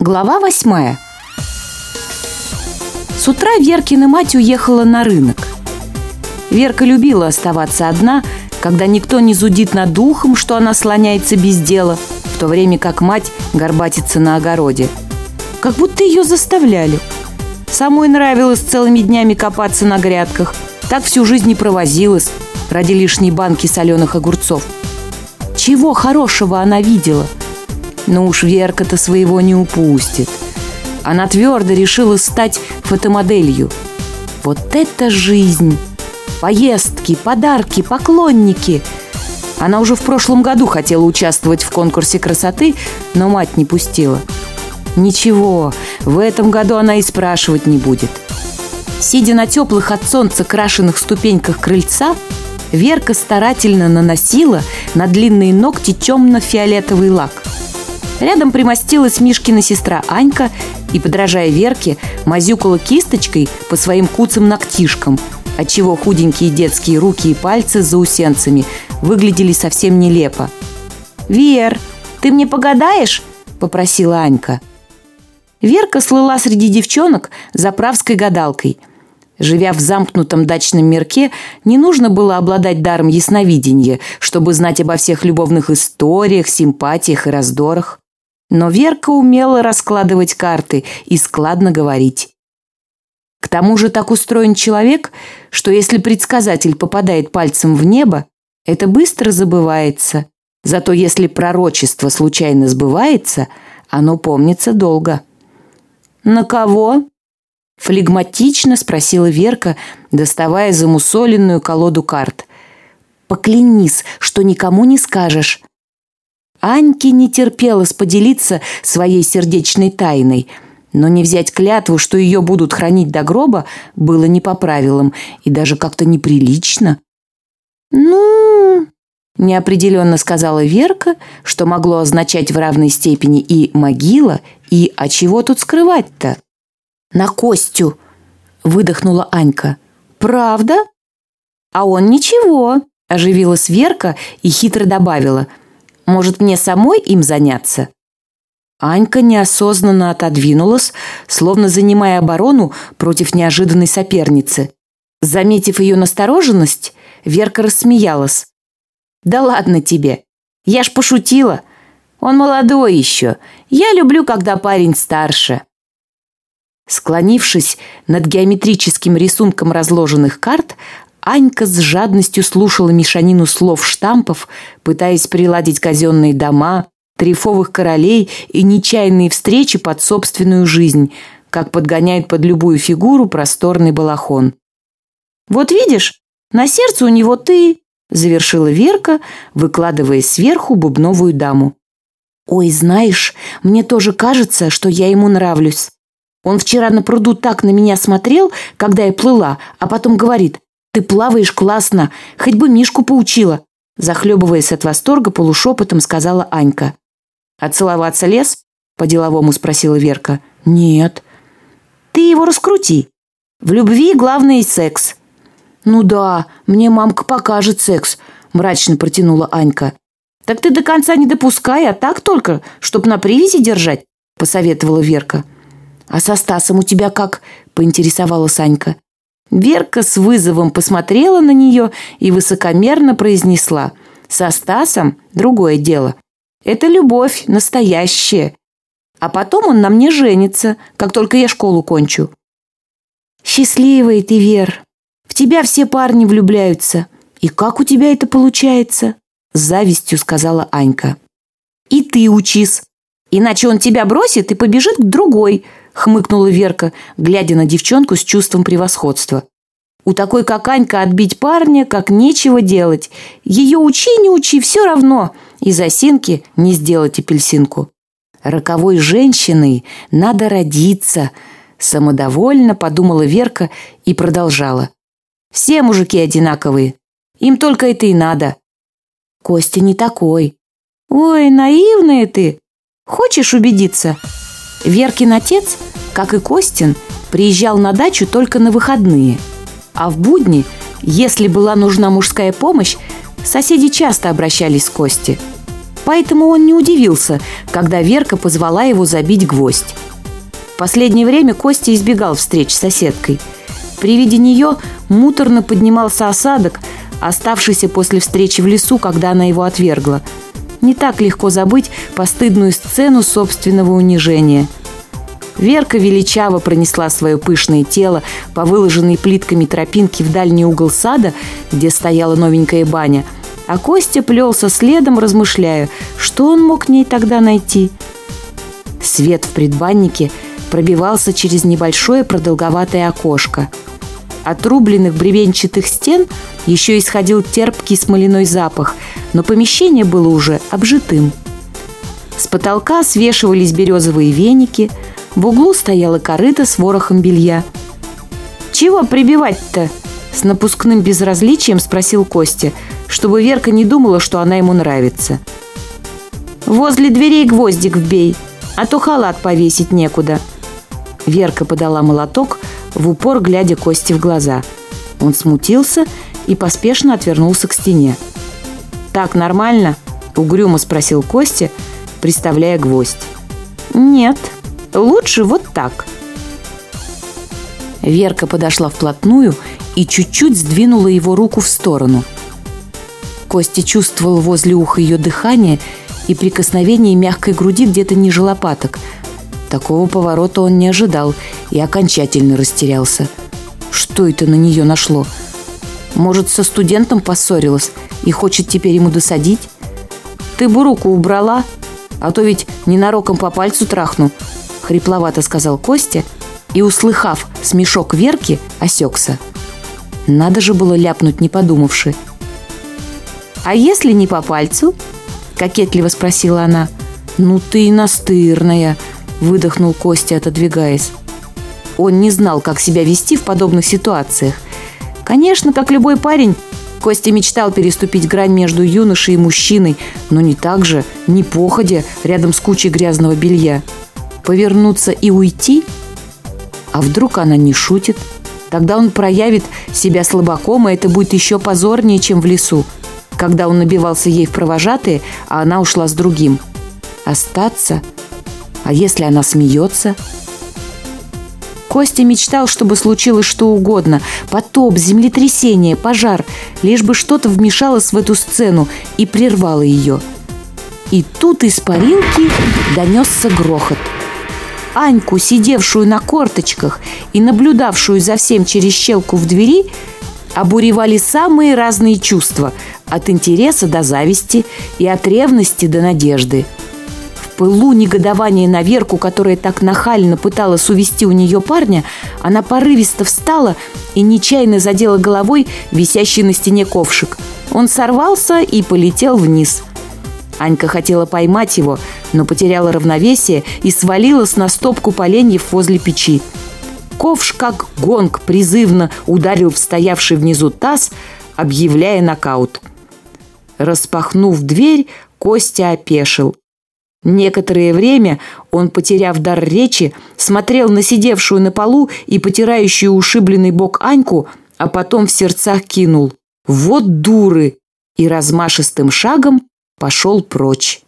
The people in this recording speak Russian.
Глава восьмая. С утра Веркина мать уехала на рынок. Верка любила оставаться одна, когда никто не зудит над духом, что она слоняется без дела, в то время как мать горбатится на огороде. Как будто ее заставляли. Самой нравилось целыми днями копаться на грядках. Так всю жизнь и провозилась ради лишней банки соленых огурцов. Чего хорошего она видела – но уж Верка-то своего не упустит. Она твердо решила стать фотомоделью. Вот это жизнь! Поездки, подарки, поклонники! Она уже в прошлом году хотела участвовать в конкурсе красоты, но мать не пустила. Ничего, в этом году она и спрашивать не будет. Сидя на теплых от солнца крашенных ступеньках крыльца, Верка старательно наносила на длинные ногти темно-фиолетовый лак. Рядом примостилась Мишкина сестра Анька и, подражая Верке, мазюкала кисточкой по своим куцым ногтишкам, отчего худенькие детские руки и пальцы за усенцами выглядели совсем нелепо. «Вер, ты мне погадаешь?» – попросила Анька. Верка слыла среди девчонок заправской гадалкой. Живя в замкнутом дачном мирке, не нужно было обладать даром ясновидения, чтобы знать обо всех любовных историях, симпатиях и раздорах. Но Верка умела раскладывать карты и складно говорить. К тому же так устроен человек, что если предсказатель попадает пальцем в небо, это быстро забывается. Зато если пророчество случайно сбывается, оно помнится долго. «На кого?» – флегматично спросила Верка, доставая замусоленную колоду карт. «Поклянись, что никому не скажешь», Аньке не терпелось поделиться своей сердечной тайной – но не взять клятву, что ее будут хранить до гроба, было не по правилам и даже как-то неприлично. «Ну...» – неопределенно сказала Верка, что могло означать в равной степени и могила, и «а чего тут скрывать-то?» «На Костю!» – выдохнула Анька. «Правда?» «А он ничего!» – оживилась Верка и хитро добавила – может, мне самой им заняться?» Анька неосознанно отодвинулась, словно занимая оборону против неожиданной соперницы. Заметив ее настороженность, Верка рассмеялась. «Да ладно тебе! Я ж пошутила! Он молодой еще! Я люблю, когда парень старше!» Склонившись над геометрическим рисунком разложенных карт, Анька с жадностью слушала мешанину слов-штампов, пытаясь приладить казенные дома, трифовых королей и нечаянные встречи под собственную жизнь, как подгоняет под любую фигуру просторный балахон. «Вот видишь, на сердце у него ты», — завершила Верка, выкладывая сверху бубновую даму. «Ой, знаешь, мне тоже кажется, что я ему нравлюсь. Он вчера на пруду так на меня смотрел, когда я плыла, а потом говорит, ты плаваешь классно, хоть бы Мишку поучила!» Захлебываясь от восторга, полушепотом сказала Анька. «А целоваться лес?» – по-деловому спросила Верка. «Нет». «Ты его раскрути. В любви главное секс». «Ну да, мне мамка покажет секс», – мрачно протянула Анька. «Так ты до конца не допускай, а так только, чтоб на привязи держать», – посоветовала Верка. «А со Стасом у тебя как?» – поинтересовалась Анька. Верка с вызовом посмотрела на нее и высокомерно произнесла. «Со Стасом другое дело. Это любовь настоящая. А потом он на мне женится, как только я школу кончу». «Счастливая ты, Вер. В тебя все парни влюбляются. И как у тебя это получается?» С завистью сказала Анька. «И ты учись. Иначе он тебя бросит и побежит к другой», – хмыкнула Верка, глядя на девчонку с чувством превосходства. «У такой как Анька отбить парня, как нечего делать. Ее учи, не учи, все равно. Из осинки не сделать апельсинку». «Роковой женщиной надо родиться», – самодовольно подумала Верка и продолжала. «Все мужики одинаковые. Им только это и надо». «Костя не такой». «Ой, наивная ты. Хочешь убедиться?» Веркин отец, как и Костин, приезжал на дачу только на выходные. А в будни, если была нужна мужская помощь, соседи часто обращались к Кости. Поэтому он не удивился, когда Верка позвала его забить гвоздь. В последнее время Костя избегал встреч с соседкой. При виде нее муторно поднимался осадок, оставшийся после встречи в лесу, когда она его отвергла – не так легко забыть постыдную сцену собственного унижения. Верка величаво пронесла свое пышное тело по выложенной плитками тропинке в дальний угол сада, где стояла новенькая баня, а Костя плелся следом, размышляя, что он мог к ней тогда найти. Свет в предбаннике пробивался через небольшое продолговатое окошко – от рубленных бревенчатых стен еще исходил терпкий смоляной запах, но помещение было уже обжитым. С потолка свешивались березовые веники, в углу стояла корыта с ворохом белья. «Чего прибивать-то?» – с напускным безразличием спросил Костя, чтобы Верка не думала, что она ему нравится. «Возле дверей гвоздик вбей, а то халат повесить некуда». Верка подала молоток, в упор глядя Кости в глаза. Он смутился и поспешно отвернулся к стене. «Так нормально?» – угрюмо спросил Костя, приставляя гвоздь. «Нет, лучше вот так». Верка подошла вплотную и чуть-чуть сдвинула его руку в сторону. Костя чувствовал возле уха ее дыхание и прикосновение мягкой груди где-то ниже лопаток – Такого поворота он не ожидал и окончательно растерялся. Что это на нее нашло? Может, со студентом поссорилась и хочет теперь ему досадить? Ты бы руку убрала, а то ведь ненароком по пальцу трахну, хрипловато сказал Костя и, услыхав смешок Верки, осекся. Надо же было ляпнуть, не подумавши. «А если не по пальцу?» – кокетливо спросила она. «Ну ты и настырная!» выдохнул Костя, отодвигаясь. Он не знал, как себя вести в подобных ситуациях. Конечно, как любой парень, Костя мечтал переступить грань между юношей и мужчиной, но не так же, не походя, рядом с кучей грязного белья. Повернуться и уйти? А вдруг она не шутит? Тогда он проявит себя слабаком, и это будет еще позорнее, чем в лесу, когда он набивался ей в провожатые, а она ушла с другим. Остаться – а если она смеется? Костя мечтал, чтобы случилось что угодно. Потоп, землетрясение, пожар. Лишь бы что-то вмешалось в эту сцену и прервало ее. И тут из парилки донесся грохот. Аньку, сидевшую на корточках и наблюдавшую за всем через щелку в двери, обуревали самые разные чувства – от интереса до зависти и от ревности до надежды – пылу негодования на Верку, которая так нахально пыталась увести у нее парня, она порывисто встала и нечаянно задела головой висящий на стене ковшик. Он сорвался и полетел вниз. Анька хотела поймать его, но потеряла равновесие и свалилась на стопку поленьев возле печи. Ковш, как гонг, призывно ударил в стоявший внизу таз, объявляя нокаут. Распахнув дверь, Костя опешил. Некоторое время он, потеряв дар речи, смотрел на сидевшую на полу и потирающую ушибленный бок Аньку, а потом в сердцах кинул «Вот дуры!» и размашистым шагом пошел прочь.